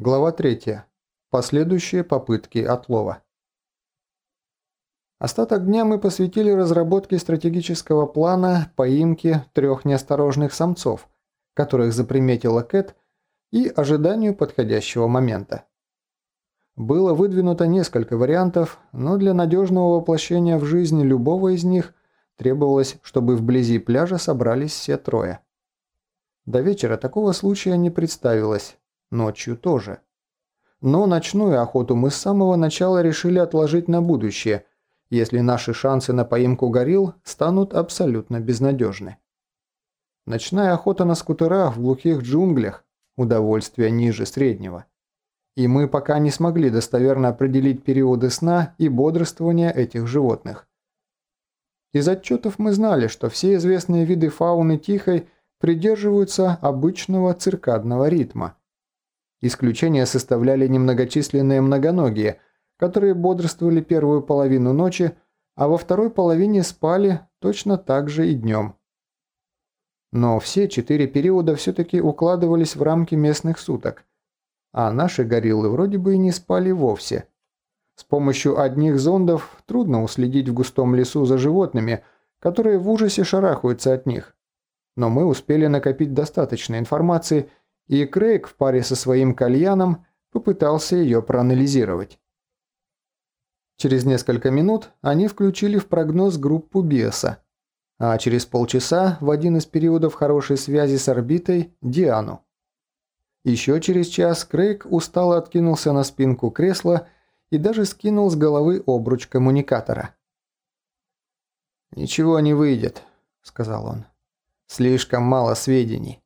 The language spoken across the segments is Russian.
Глава 3. Последующие попытки отлова. Остаток дня мы посвятили разработке стратегического плана поимки трех неосторожных самцов, которых заприметила Кэт, и ожиданию подходящего момента. Было выдвинуто несколько вариантов, но для надежного воплощения в жизнь любого из них требовалось, чтобы вблизи пляжа собрались все трое. До вечера такого случая не представилось, Ночью тоже. Но ночную охоту мы с самого начала решили отложить на будущее, если наши шансы на поимку горилл станут абсолютно безнадежны. Ночная охота на скутерах в глухих джунглях – удовольствие ниже среднего. И мы пока не смогли достоверно определить периоды сна и бодрствования этих животных. Из отчетов мы знали, что все известные виды фауны Тихой придерживаются обычного циркадного ритма, Исключение составляли немногочисленные многоногие, которые бодрствовали первую половину ночи, а во второй половине спали точно так же и днем. Но все четыре периода все-таки укладывались в рамки местных суток, а наши гориллы вроде бы и не спали вовсе. С помощью одних зондов трудно уследить в густом лесу за животными, которые в ужасе шарахаются от них. Но мы успели накопить достаточно информации – и Крейг в паре со своим кальяном попытался ее проанализировать. Через несколько минут они включили в прогноз группу Биоса, а через полчаса в один из периодов хорошей связи с орбитой – Диану. Еще через час Крейг устало откинулся на спинку кресла и даже скинул с головы обруч коммуникатора. «Ничего не выйдет», – сказал он. «Слишком мало сведений».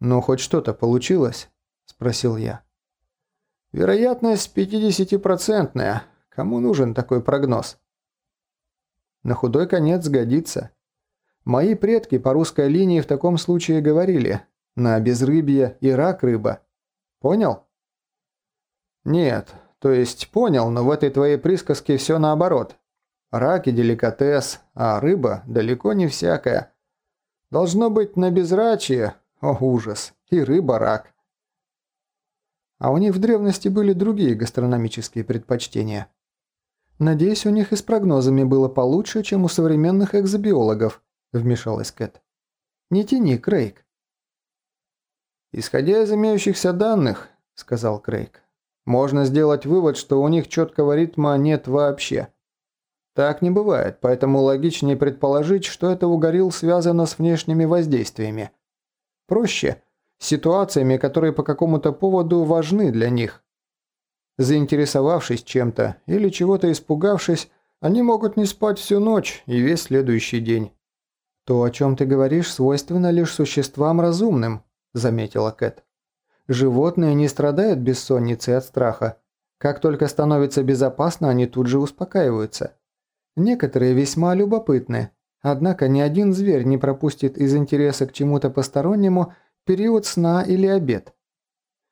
«Ну, хоть что-то получилось?» – спросил я. «Вероятность пятидесятипроцентная. Кому нужен такой прогноз?» «На худой конец сгодится. Мои предки по русской линии в таком случае говорили «на безрыбье и рак рыба». Понял?» «Нет, то есть понял, но в этой твоей присказке все наоборот. Рак и деликатес, а рыба далеко не всякая. Должно быть на безрачие, о, ужас! И рыба-рак. А у них в древности были другие гастрономические предпочтения. Надеюсь, у них и с прогнозами было получше, чем у современных экзобиологов, вмешалась Кэт. Не тяни, Крейг. Исходя из имеющихся данных, сказал Крейг, можно сделать вывод, что у них четкого ритма нет вообще. Так не бывает, поэтому логичнее предположить, что это угорил связано с внешними воздействиями – Проще – ситуациями, которые по какому-то поводу важны для них. Заинтересовавшись чем-то или чего-то испугавшись, они могут не спать всю ночь и весь следующий день. «То, о чем ты говоришь, свойственно лишь существам разумным», – заметила Кэт. «Животные не страдают бессонницей от страха. Как только становится безопасно, они тут же успокаиваются. Некоторые весьма любопытны, Однако ни один зверь не пропустит из интереса к чему-то постороннему период сна или обед.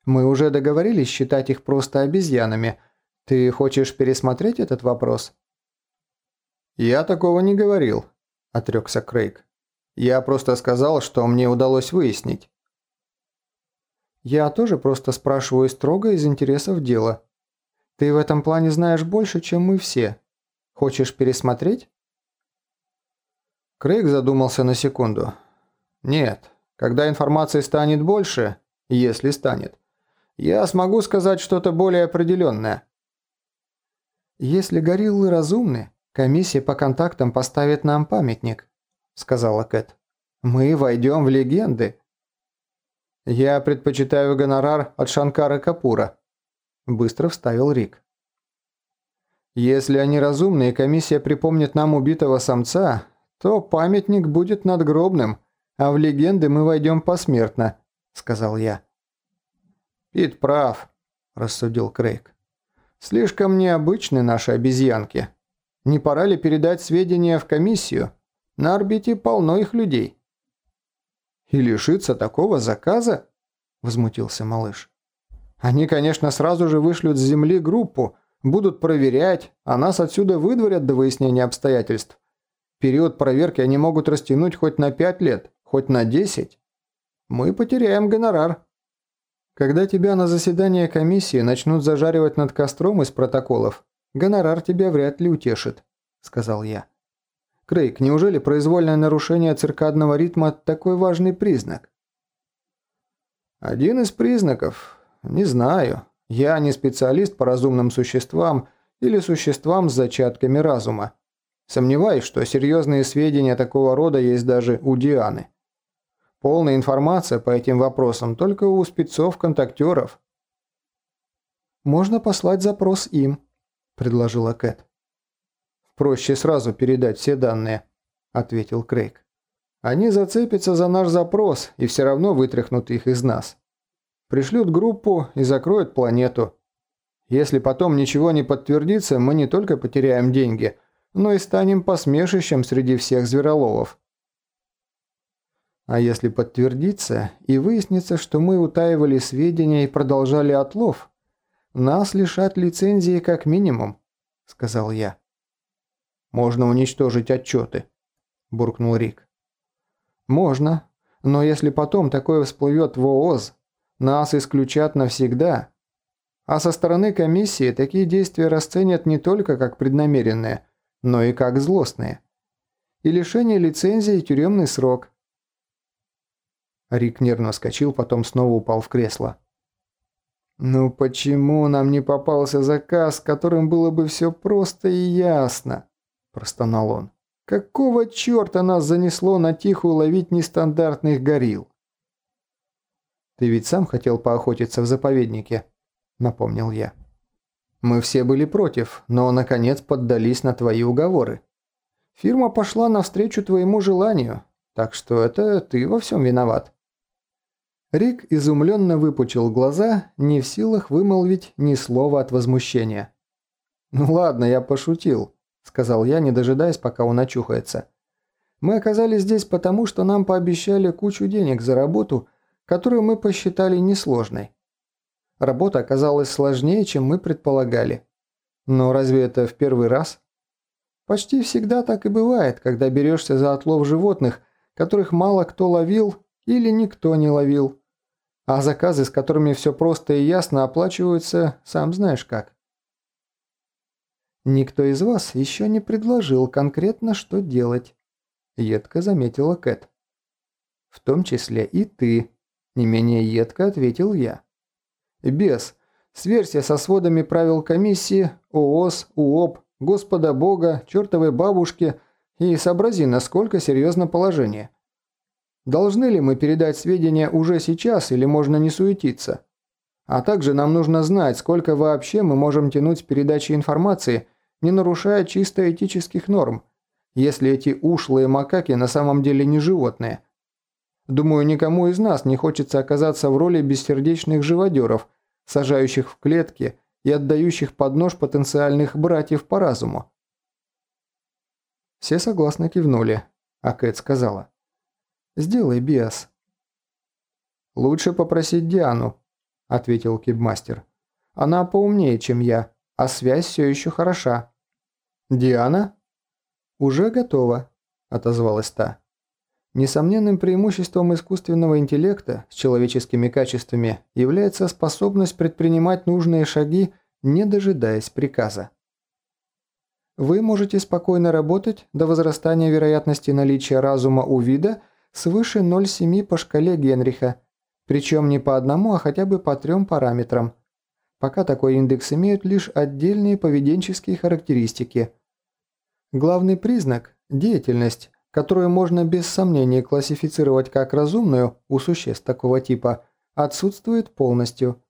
Мы уже договорились считать их просто обезьянами. Ты хочешь пересмотреть этот вопрос? «Я такого не говорил», – отрекся Крейг. «Я просто сказал, что мне удалось выяснить». «Я тоже просто спрашиваю строго из интересов дела. Ты в этом плане знаешь больше, чем мы все. Хочешь пересмотреть?» Крейг задумался на секунду. «Нет, когда информации станет больше, если станет, я смогу сказать что-то более определенное». «Если гориллы разумны, комиссия по контактам поставит нам памятник», — сказала Кэт. «Мы войдем в легенды». «Я предпочитаю гонорар от Шанкара Капура», — быстро вставил Рик. «Если они разумны и комиссия припомнит нам убитого самца, то памятник будет надгробным, а в легенды мы войдем посмертно», — сказал я. «Пит прав», — рассудил Крейг. «Слишком необычны наши обезьянки. Не пора ли передать сведения в комиссию? На орбите полно их людей». «И лишиться такого заказа?» – возмутился малыш. «Они, конечно, сразу же вышлют с Земли группу, будут проверять, а нас отсюда выдворят до выяснения обстоятельств. Период проверки они могут растянуть хоть на 5 лет, хоть на 10. Мы потеряем гонорар. Когда тебя на заседание комиссии начнут зажаривать над костром из протоколов, гонорар тебя вряд ли утешит», – сказал я. «Крейг, неужели произвольное нарушение циркадного ритма – такой важный признак?» «Один из признаков. Не знаю. Я не специалист по разумным существам или существам с зачатками разума. Сомневаюсь, что серьезные сведения такого рода есть даже у Дианы. Полная информация по этим вопросам только у спецов-контактеров. «Можно послать запрос им», – предложила Кэт. «Проще сразу передать все данные», – ответил Крейг. «Они зацепятся за наш запрос и все равно вытряхнут их из нас. Пришлют группу и закроют планету. Если потом ничего не подтвердится, мы не только потеряем деньги, но и станем посмешищем среди всех звероловов. А если подтвердится и выяснится, что мы утаивали сведения и продолжали отлов, нас лишат лицензии как минимум, сказал я. Можно уничтожить отчеты, буркнул Рик. Можно, но если потом такое всплывет в ООЗ, нас исключат навсегда. А со стороны комиссии такие действия расценят не только как преднамеренные, но и как злостные. И лишение лицензии и тюремный срок. Рик нервно вскочил, потом снова упал в кресло. «Ну почему нам не попался заказ, которым было бы все просто и ясно?» – простонал он. «Какого черта нас занесло на тихую ловить нестандартных горилл?» «Ты ведь сам хотел поохотиться в заповеднике», – напомнил я. «Мы все были против, но, наконец, поддались на твои уговоры. Фирма пошла навстречу твоему желанию, так что это ты во всем виноват». Рик изумленно выпучил глаза, не в силах вымолвить ни слова от возмущения. «Ну ладно, я пошутил», – сказал я, не дожидаясь, пока он очухается. «Мы оказались здесь потому, что нам пообещали кучу денег за работу, которую мы посчитали несложной. Работа оказалась сложнее, чем мы предполагали. Но разве это в первый раз? Почти всегда так и бывает, когда берешься за отлов животных, которых мало кто ловил или никто не ловил. А заказы, с которыми все просто и ясно, оплачиваются сам знаешь как. «Никто из вас еще не предложил конкретно, что делать», – едко заметила Кэт. «В том числе и ты», – не менее едко ответил я. «Бес, сверься со сводами правил комиссии, ООС, УОП, Господа Бога, чертовой бабушки и сообрази, насколько серьезно положение. Должны ли мы передать сведения уже сейчас или можно не суетиться? А также нам нужно знать, сколько вообще мы можем тянуть с передачей информации, не нарушая чисто этических норм, если эти ушлые макаки на самом деле не животные. Думаю, никому из нас не хочется оказаться в роли бессердечных живодеров, сажающих в клетки и отдающих под нож потенциальных братьев по разуму. Все согласно кивнули, а Кэт сказала. Сделай биос». «Лучше попросить Диану», – ответил кибмастер. «Она поумнее, чем я, а связь все еще хороша». «Диана?» «Уже готова», – отозвалась та. Несомненным преимуществом искусственного интеллекта с человеческими качествами является способность предпринимать нужные шаги, не дожидаясь приказа. Вы можете спокойно работать до возрастания вероятности наличия разума у вида свыше 0,7 по шкале Генриха, причем не по одному, а хотя бы по трем параметрам. Пока такой индекс имеют лишь отдельные поведенческие характеристики. Главный признак – деятельность, которую можно без сомнения классифицировать как разумную у существ такого типа, отсутствует полностью.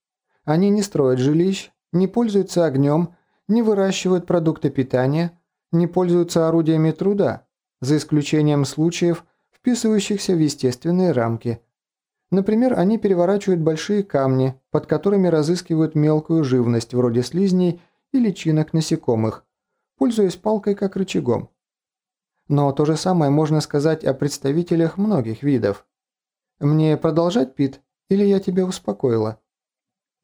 Они не строят жилищ, не пользуются огнем, не выращивают продукты питания, не пользуются орудиями труда, за исключением случаев, вписывающихся в естественные рамки. Например, они переворачивают большие камни, под которыми разыскивают мелкую живность, вроде слизней и личинок насекомых, пользуясь палкой как рычагом. Но то же самое можно сказать о представителях многих видов. Мне продолжать, Пит, или я тебя успокоила?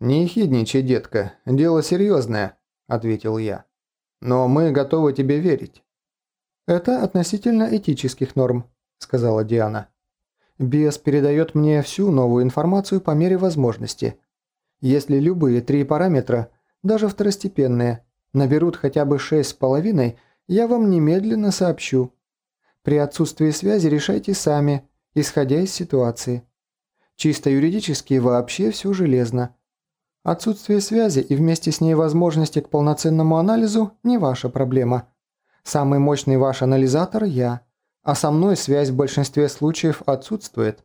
«Не ехидничай, детка, дело серьезное», – ответил я. «Но мы готовы тебе верить». Это относительно этических норм. – сказала Диана. «Бес передает мне всю новую информацию по мере возможности, Если любые три параметра, даже второстепенные, наберут хотя бы шесть с половиной, я вам немедленно сообщу. При отсутствии связи решайте сами, исходя из ситуации. Чисто юридически вообще все железно. Отсутствие связи и вместе с ней возможности к полноценному анализу – не ваша проблема. Самый мощный ваш анализатор – я, а со мной связь в большинстве случаев отсутствует.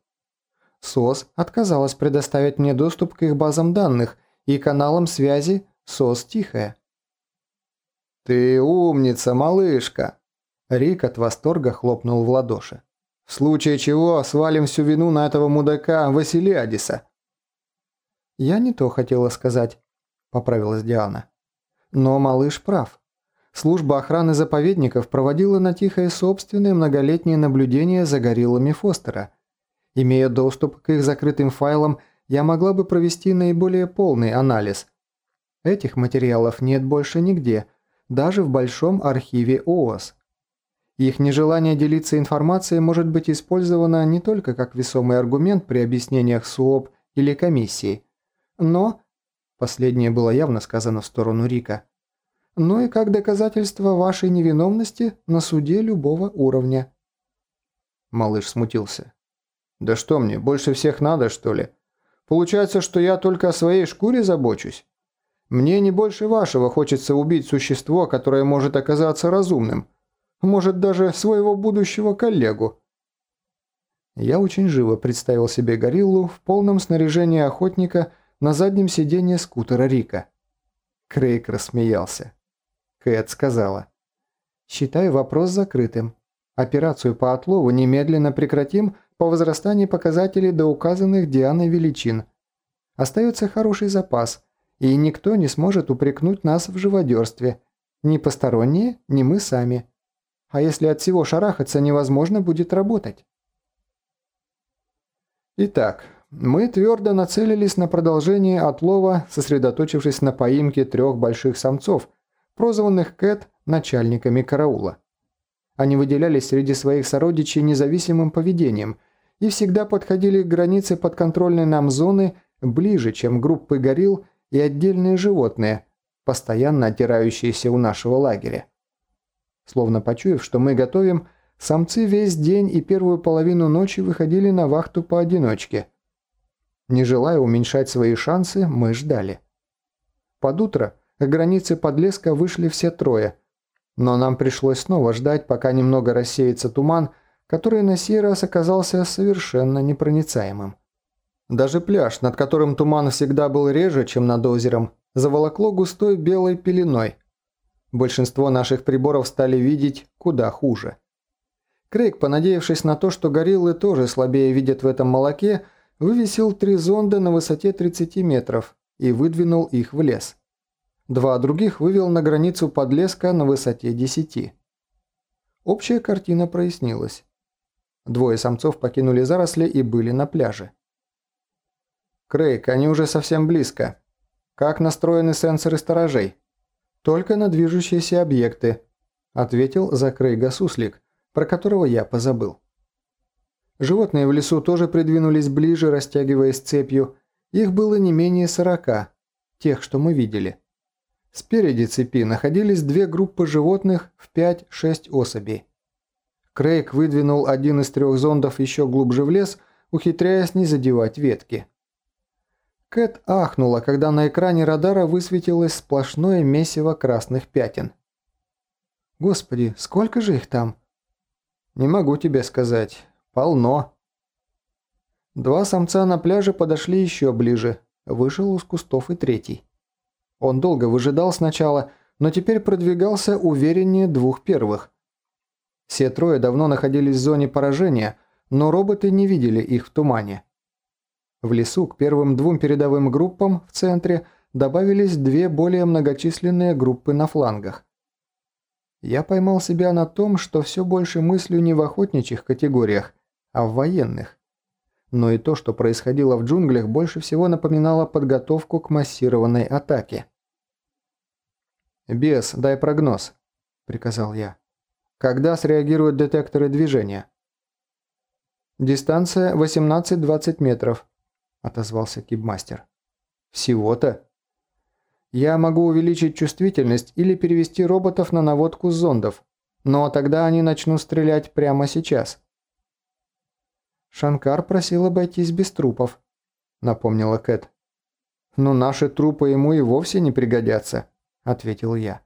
СОС отказалась предоставить мне доступ к их базам данных и каналам связи СОС тихая. «Ты умница, малышка!» Рик от восторга хлопнул в ладоши. «В случае чего свалим всю вину на этого мудака Василиадиса». «Я не то хотела сказать», – поправилась Диана. «Но малыш прав. Служба охраны заповедников проводила на Тихое собственное многолетнее наблюдение за гориллами Фостера. Имея доступ к их закрытым файлам, я могла бы провести наиболее полный анализ. Этих материалов нет больше нигде, даже в большом архиве ООС. Их нежелание делиться информацией может быть использовано не только как весомый аргумент при объяснениях СУОП или комиссии, но, последнее было явно сказано в сторону Рика, но и как доказательство вашей невиновности на суде любого уровня. Малыш смутился. «Да что мне, больше всех надо, что ли? Получается, что я только о своей шкуре забочусь? Мне не больше вашего хочется убить существо, которое может оказаться разумным, может, даже своего будущего коллегу». Я очень живо представил себе гориллу в полном снаряжении охотника на заднем сиденье скутера Рика. Крейг рассмеялся. Кэт сказала. «Считаю вопрос закрытым. Операцию по отлову немедленно прекратим по возрастании показателей до указанных Дианой величин. Остается хороший запас, и никто не сможет упрекнуть нас в живодерстве. Ни посторонние, ни мы сами. А если от всего шарахаться невозможно будет работать?» Итак, мы твердо нацелились на продолжение отлова, сосредоточившись на поимке трех больших самцов – прозванных Кэт начальниками караула. Они выделялись среди своих сородичей независимым поведением и всегда подходили к границе подконтрольной нам зоны ближе, чем группы горилл и отдельные животные, постоянно отирающиеся у нашего лагеря. Словно почуяв, что мы готовим, самцы весь день и первую половину ночи выходили на вахту поодиночке. Не желая уменьшать свои шансы, мы ждали. Под утро к границе подлеска вышли все трое. Но нам пришлось снова ждать, пока немного рассеется туман, который на сей раз оказался совершенно непроницаемым. Даже пляж, над которым туман всегда был реже, чем над озером, заволокло густой белой пеленой. Большинство наших приборов стали видеть куда хуже. Крейг, понадеявшись на то, что гориллы тоже слабее видят в этом молоке, вывесил три зонда на высоте 30 метров и выдвинул их в лес. Два других вывел на границу подлеска на высоте 10. Общая картина прояснилась. Двое самцов покинули заросли и были на пляже. «Крейг, они уже совсем близко. Как настроены сенсоры сторожей?» «Только на движущиеся объекты», – ответил за Крейга суслик, про которого я позабыл. Животные в лесу тоже придвинулись ближе, растягиваясь цепью. Их было не менее сорока, тех, что мы видели. Спереди цепи находились две группы животных в 5-6 особей. Крейг выдвинул один из трех зондов еще глубже в лес, ухитряясь не задевать ветки. Кэт ахнула, когда на экране радара высветилось сплошное месиво красных пятен. «Господи, сколько же их там?» «Не могу тебе сказать. Полно». Два самца на пляже подошли еще ближе. Вышел из кустов и третий. Он долго выжидал сначала, но теперь продвигался увереннее двух первых. Все трое давно находились в зоне поражения, но роботы не видели их в тумане. В лесу к первым двум передовым группам в центре добавились две более многочисленные группы на флангах. Я поймал себя на том, что все больше мыслю не в охотничьих категориях, а в военных. Но и то, что происходило в джунглях, больше всего напоминало подготовку к массированной атаке. «Бес, дай прогноз», – приказал я. «Когда среагируют детекторы движения?» «Дистанция 18-20 метров», – отозвался кибмастер. Всего-то? Я могу увеличить чувствительность или перевести роботов на наводку зондов, но тогда они начнут стрелять прямо сейчас. Шанкар просил обойтись без трупов, напомнила Кэт. «Но наши трупы ему и вовсе не пригодятся», – ответил я.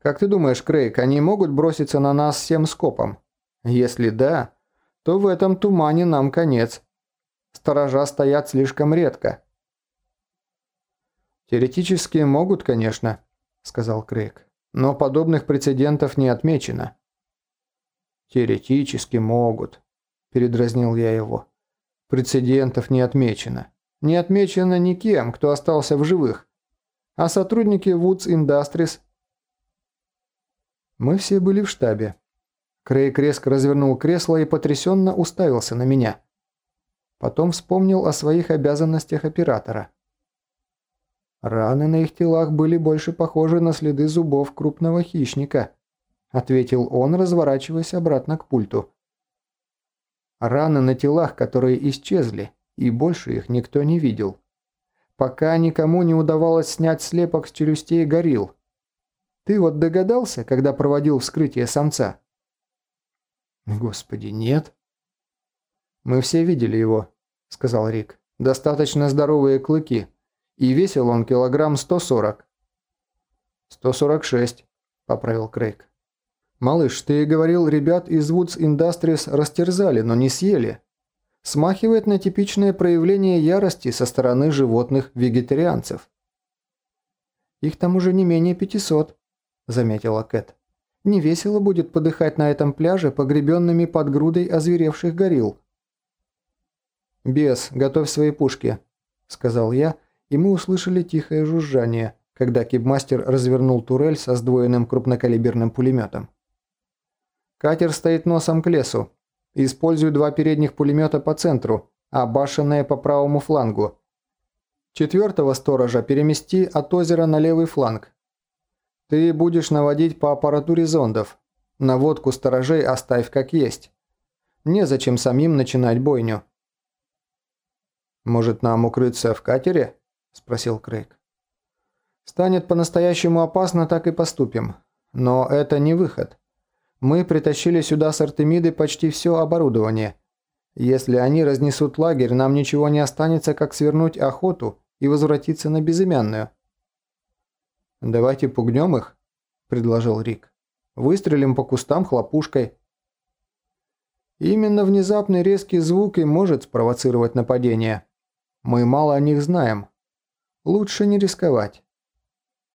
«Как ты думаешь, Крейг, они могут броситься на нас всем скопом? Если да, то в этом тумане нам конец. Сторожа стоят слишком редко». «Теоретически могут, конечно», – сказал Крейг. «Но подобных прецедентов не отмечено». «Теоретически могут», – передразнил я его. «Прецедентов не отмечено. Не отмечено никем, кто остался в живых. А сотрудники Woods Industries...» Мы все были в штабе. Крейг резко развернул кресло и потрясенно уставился на меня. Потом вспомнил о своих обязанностях оператора. «Раны на их телах были больше похожи на следы зубов крупного хищника», ответил он, разворачиваясь обратно к пульту. «Раны на телах, которые исчезли, и больше их никто не видел. Пока никому не удавалось снять слепок с челюстей горилл. Ты вот догадался, когда проводил вскрытие самца?» «Господи, нет». «Мы все видели его», — сказал Рик. «Достаточно здоровые клыки» и весил он килограмм 140. 146, поправил Крейг. Малыш, ты говорил, ребят из Woods Industries растерзали, но не съели. Смахивает на типичное проявление ярости со стороны животных-вегетарианцев. Их там уже не менее 500, заметила Кэт. Не весело будет подыхать на этом пляже погребенными под грудой озверевших горилл. «Бес, готовь свои пушки», — сказал я, — и мы услышали тихое жужжание, когда кибмастер развернул турель со сдвоенным крупнокалиберным пулеметом. Катер стоит носом к лесу. Использую два передних пулемета по центру, а башенные по правому флангу. Четвертого сторожа перемести от озера на левый фланг. Ты будешь наводить по аппаратуре зондов. Наводку сторожей оставь как есть. Незачем самим начинать бойню. Может нам укрыться в катере? – спросил Крейг. «Станет по-настоящему опасно, так и поступим. Но это не выход. Мы притащили сюда с Артемиды почти все оборудование. Если они разнесут лагерь, нам ничего не останется, как свернуть охоту и возвратиться на безымянную». «Давайте пугнем их», – предложил Рик. «Выстрелим по кустам хлопушкой». Именно внезапный резкий звук и может спровоцировать нападение. Мы мало о них знаем, Лучше не рисковать.